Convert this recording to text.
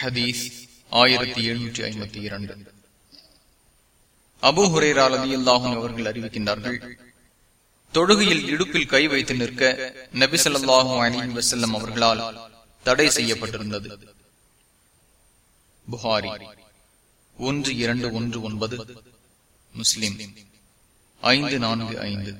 ஹதீஸ் ஆயிரத்தி எழுநூற்றி ஐம்பத்தி இரண்டு. அபு ஹுரேராலதி அல்லாஹும் அவர்கள் அறிவிக்கின்றார்கள் தொழுகையில் இடுப்பில் கை வைத்து நிற்க நபிசல்லாஹும் அலி வசல்லம் அவர்களால் தடை செய்யப்பட்டிருந்தது. புகாரி ஒன்று இரண்டு ஒன்று ஒன்பது முஸ்லிம் ஐந்து நான்கு ஐந்து.